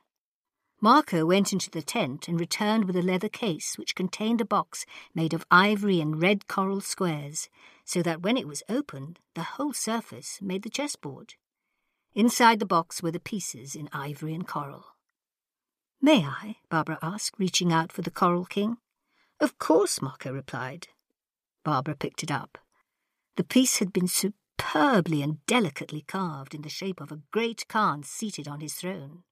Marco went into the tent and returned with a leather case which contained a box made of ivory and red coral squares, so that when it was opened, the whole surface made the chessboard. Inside the box were the pieces in ivory and coral. May I? Barbara asked, reaching out for the coral king. Of course, Marco replied. Barbara picked it up. The piece had been superbly and delicately carved in the shape of a great Khan seated on his throne.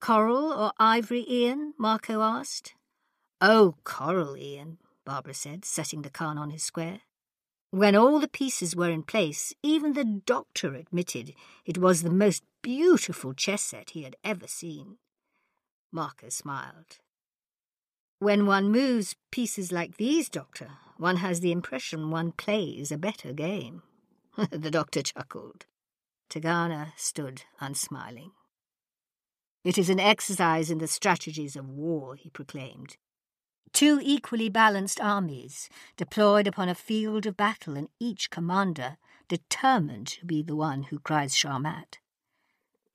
Coral or ivory, Ian? Marco asked. Oh, coral, Ian, Barbara said, setting the Khan on his square. When all the pieces were in place, even the doctor admitted it was the most beautiful chess set he had ever seen. Marco smiled. When one moves pieces like these, Doctor, one has the impression one plays a better game. the doctor chuckled. Tegana stood unsmiling. It is an exercise in the strategies of war, he proclaimed. Two equally balanced armies deployed upon a field of battle, and each commander determined to be the one who cries Sharmat.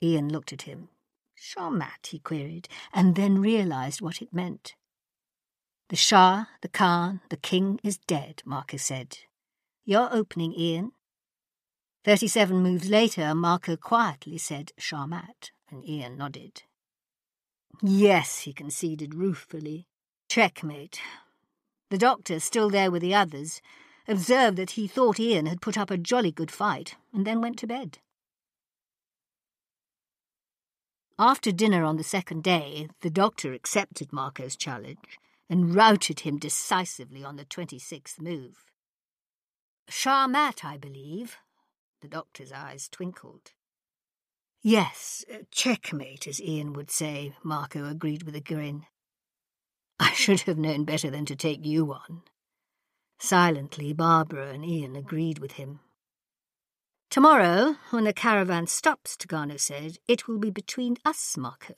Ian looked at him. Sharmat, he queried, and then realized what it meant. The Shah, the Khan, the King is dead, Marcus said. Your opening, Ian. Thirty-seven moves later, Marco quietly said Sharmat and Ian nodded. Yes, he conceded ruefully. Checkmate. The doctor, still there with the others, observed that he thought Ian had put up a jolly good fight, and then went to bed. After dinner on the second day, the doctor accepted Marco's challenge and routed him decisively on the twenty-sixth move. Sharmat, I believe. The doctor's eyes twinkled. Yes, uh, checkmate, as Ian would say, Marco agreed with a grin. I should have known better than to take you on. Silently, Barbara and Ian agreed with him. Tomorrow, when the caravan stops, Tegana said, it will be between us, Marco.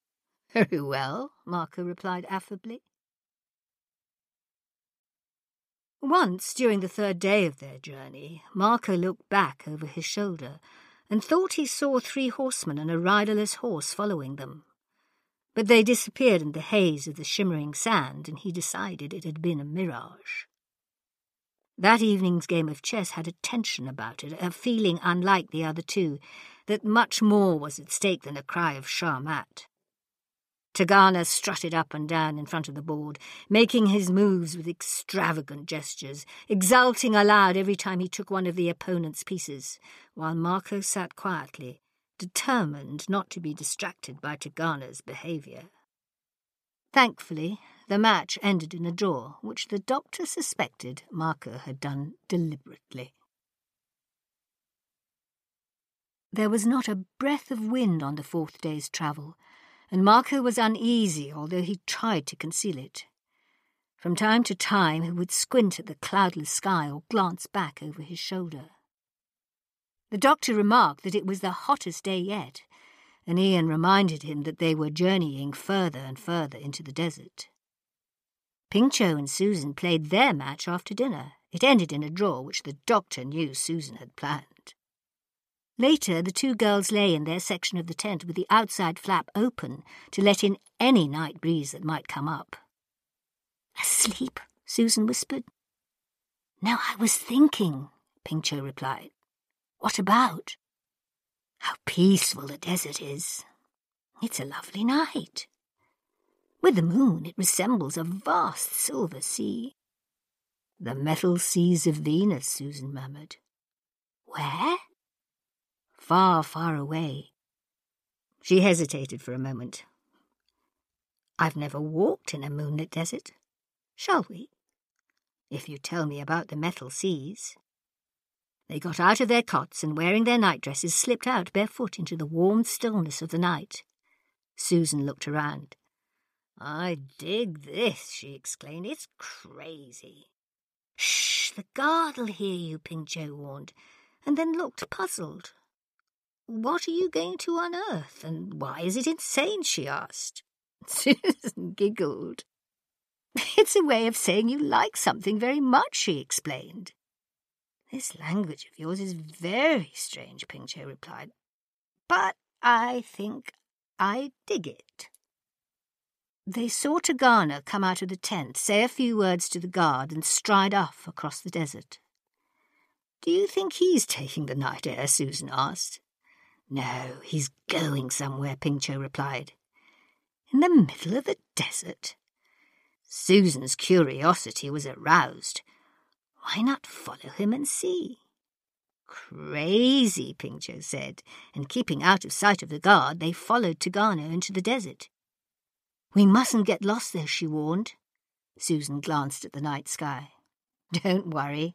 Very well, Marco replied affably. Once, during the third day of their journey, Marco looked back over his shoulder and thought he saw three horsemen and a riderless horse following them. But they disappeared in the haze of the shimmering sand, and he decided it had been a mirage. That evening's game of chess had a tension about it, a feeling unlike the other two, that much more was at stake than a cry of Sharmat. Tegana strutted up and down in front of the board, making his moves with extravagant gestures, exulting aloud every time he took one of the opponent's pieces, while Marco sat quietly, determined not to be distracted by Tegana's behaviour. Thankfully, the match ended in a draw, which the doctor suspected Marco had done deliberately. There was not a breath of wind on the fourth day's travel, and Marco was uneasy, although he tried to conceal it. From time to time he would squint at the cloudless sky or glance back over his shoulder. The doctor remarked that it was the hottest day yet, and Ian reminded him that they were journeying further and further into the desert. Ping Cho and Susan played their match after dinner. It ended in a draw which the doctor knew Susan had planned. Later, the two girls lay in their section of the tent with the outside flap open to let in any night breeze that might come up. Asleep? Susan whispered. No, I was thinking, Ping Cho replied. What about? How peaceful the desert is. It's a lovely night. With the moon, it resembles a vast silver sea. The metal seas of Venus, Susan murmured. Where? Far, far away. She hesitated for a moment. I've never walked in a moonlit desert. Shall we? If you tell me about the metal seas. They got out of their cots and, wearing their nightdresses, slipped out barefoot into the warm stillness of the night. Susan looked around. I dig this, she exclaimed. It's crazy. Shh, the guard'll hear you, Ping Cho warned, and then looked puzzled. What are you going to unearth, and why is it insane? she asked. Susan giggled. It's a way of saying you like something very much, she explained. This language of yours is very strange, Ping Cho replied. But I think I dig it. They saw Tegana come out of the tent, say a few words to the guard, and stride off across the desert. Do you think he's taking the night air? Susan asked. No, he's going oh. somewhere, Ping Cho replied. In the middle of the desert? Susan's curiosity was aroused. Why not follow him and see? Crazy, Ping Cho said, and keeping out of sight of the guard, they followed Tegana into the desert. We mustn't get lost there, she warned. Susan glanced at the night sky. Don't worry.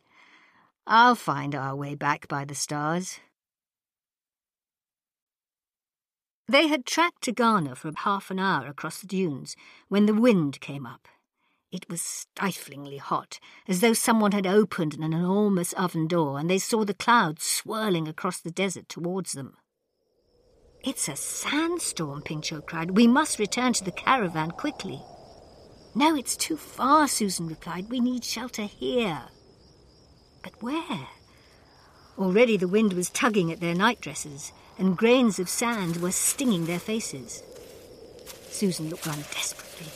I'll find our way back by the stars. They had tracked Tegana for half an hour across the dunes when the wind came up. It was stiflingly hot, as though someone had opened an enormous oven door, and they saw the clouds swirling across the desert towards them. It's a sandstorm, Ping Cho cried. We must return to the caravan quickly. No, it's too far, Susan replied. We need shelter here. But where? Already the wind was tugging at their nightdresses, and grains of sand were stinging their faces. Susan looked round desperately.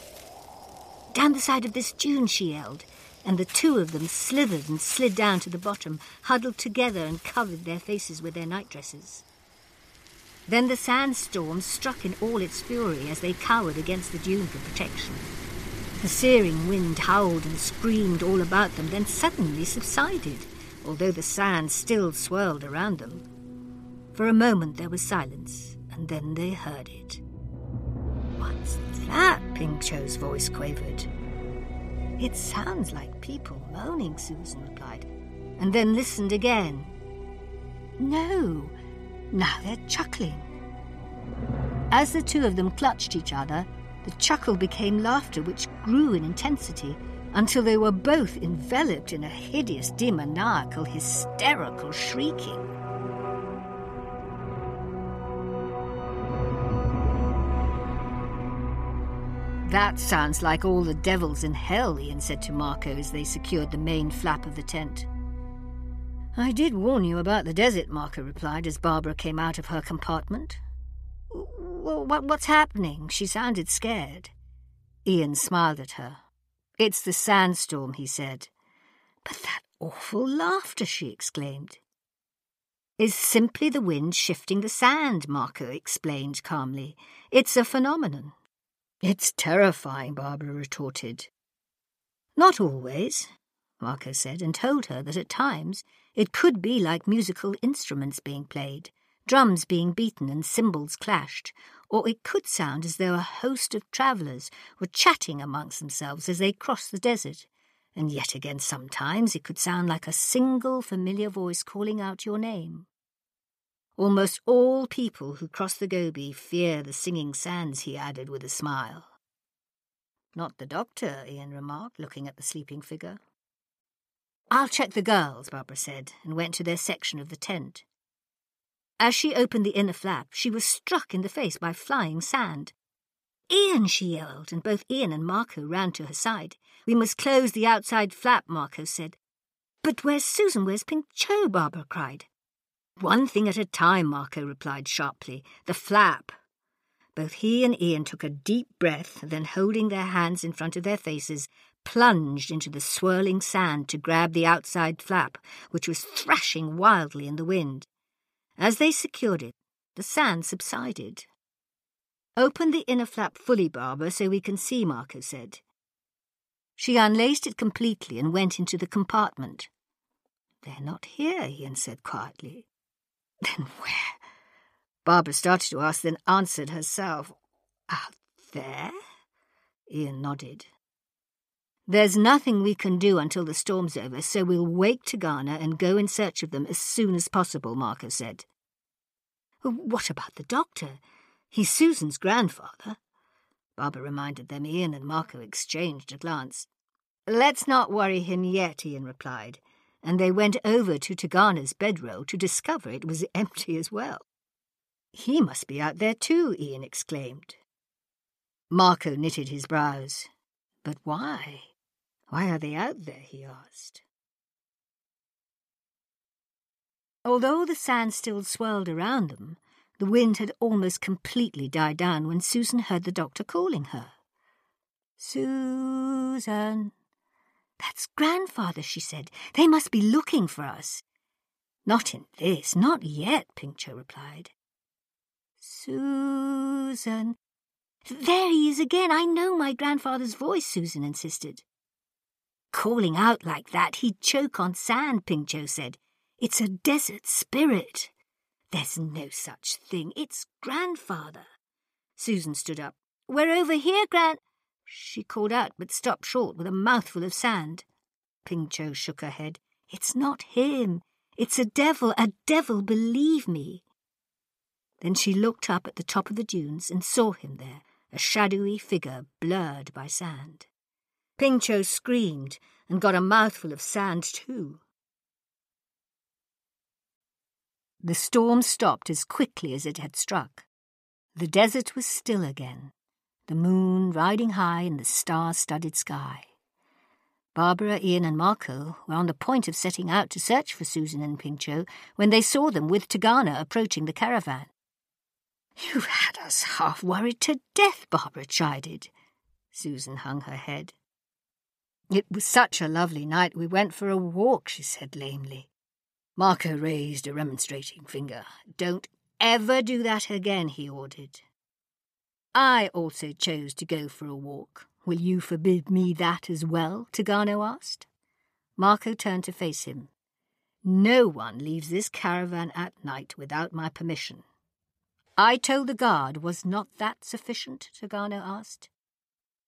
Down the side of this dune, she yelled, and the two of them slithered and slid down to the bottom, huddled together and covered their faces with their nightdresses. Then the sandstorm struck in all its fury as they cowered against the dune for protection. The searing wind howled and screamed all about them, then suddenly subsided, although the sand still swirled around them. For a moment there was silence, and then they heard it. What's that? Ping Cho's voice quavered. It sounds like people moaning, Susan replied, and then listened again. No, now they're chuckling. As the two of them clutched each other, the chuckle became laughter which grew in intensity until they were both enveloped in a hideous, demoniacal, hysterical shrieking. That sounds like all the devils in hell, Ian said to Marco as they secured the main flap of the tent. I did warn you about the desert, Marco replied as Barbara came out of her compartment. What's happening? She sounded scared. Ian smiled at her. It's the sandstorm, he said. But that awful laughter, she exclaimed. Is simply the wind shifting the sand, Marco explained calmly. It's a phenomenon. It's terrifying, Barbara retorted. Not always, Marco said, and told her that at times it could be like musical instruments being played, drums being beaten and cymbals clashed, or it could sound as though a host of travellers were chatting amongst themselves as they crossed the desert. And yet again, sometimes it could sound like a single familiar voice calling out your name. Almost all people who cross the Gobi fear the singing sands, he added with a smile. Not the doctor, Ian remarked, looking at the sleeping figure. I'll check the girls, Barbara said, and went to their section of the tent. As she opened the inner flap, she was struck in the face by flying sand. Ian, she yelled, and both Ian and Marco ran to her side. We must close the outside flap, Marco said. But where's Susan? Where's Ping Cho? Barbara cried. One thing at a time, Marco replied sharply. The flap. Both he and Ian took a deep breath, then holding their hands in front of their faces, plunged into the swirling sand to grab the outside flap, which was thrashing wildly in the wind. As they secured it, the sand subsided. Open the inner flap fully, Barbara, so we can see, Marco said. She unlaced it completely and went into the compartment. They're not here, Ian said quietly. Then where? Barbara started to ask, then answered herself. Out there? Ian nodded. There's nothing we can do until the storm's over, so we'll wake Tegana and go in search of them as soon as possible, Marco said. What about the doctor? He's Susan's grandfather. Barbara reminded them. Ian and Marco exchanged a glance. Let's not worry him yet, Ian replied, and they went over to Tegana's bedroll to discover it was empty as well. He must be out there too, Ian exclaimed. Marco knitted his brows. But why? Why are they out there? he asked. Although the sand still swirled around them, the wind had almost completely died down when Susan heard the doctor calling her. Susan. That's grandfather, she said. They must be looking for us. Not in this, not yet, Ping Cho replied. Susan. There he is again. I know my grandfather's voice, Susan insisted. Calling out like that, he'd choke on sand, Ping Cho said. It's a desert spirit. There's no such thing. It's grandfather. Susan stood up. We're over here, Gran. She called out, but stopped short with a mouthful of sand. Ping Cho shook her head. It's not him. It's a devil, a devil, believe me. Then she looked up at the top of the dunes and saw him there, a shadowy figure blurred by sand. Ping Cho screamed and got a mouthful of sand too. The storm stopped as quickly as it had struck. The desert was still again, the moon riding high in the star studded sky. Barbara, Ian, and Marco were on the point of setting out to search for Susan and Ping Cho when they saw them with Tegana approaching the caravan. You've had us half worried to death, Barbara chided. Susan hung her head. It was such a lovely night we went for a walk, she said lamely. Marco raised a remonstrating finger. Don't ever do that again, he ordered. I also chose to go for a walk. Will you forbid me that as well? Tegana asked. Marco turned to face him. No one leaves this caravan at night without my permission. I told the guard, was not that sufficient? Tegana asked.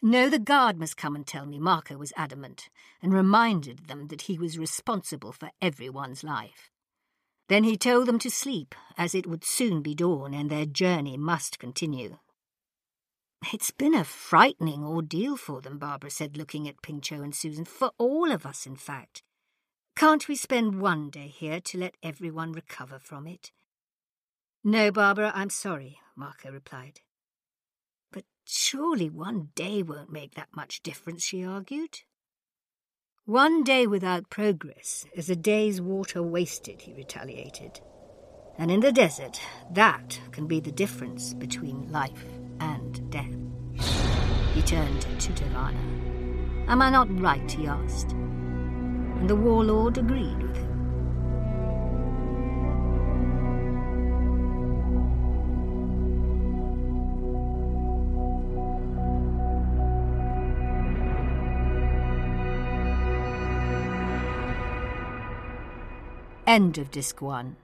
No, the guard must come and tell me, Marco was adamant, and reminded them that he was responsible for everyone's life. Then he told them to sleep, as it would soon be dawn and their journey must continue. It's been a frightening ordeal for them, Barbara said, looking at Ping Cho and Susan. For all of us, in fact. Can't we spend one day here to let everyone recover from it? No, Barbara, I'm sorry, Marco replied. But surely one day won't make that much difference, she argued. One day without progress is a day's water wasted, he retaliated. And in the desert, that can be the difference between life and death. He turned to Tegana. Am I not right? he asked. And the warlord agreed with him. End of Disc 1.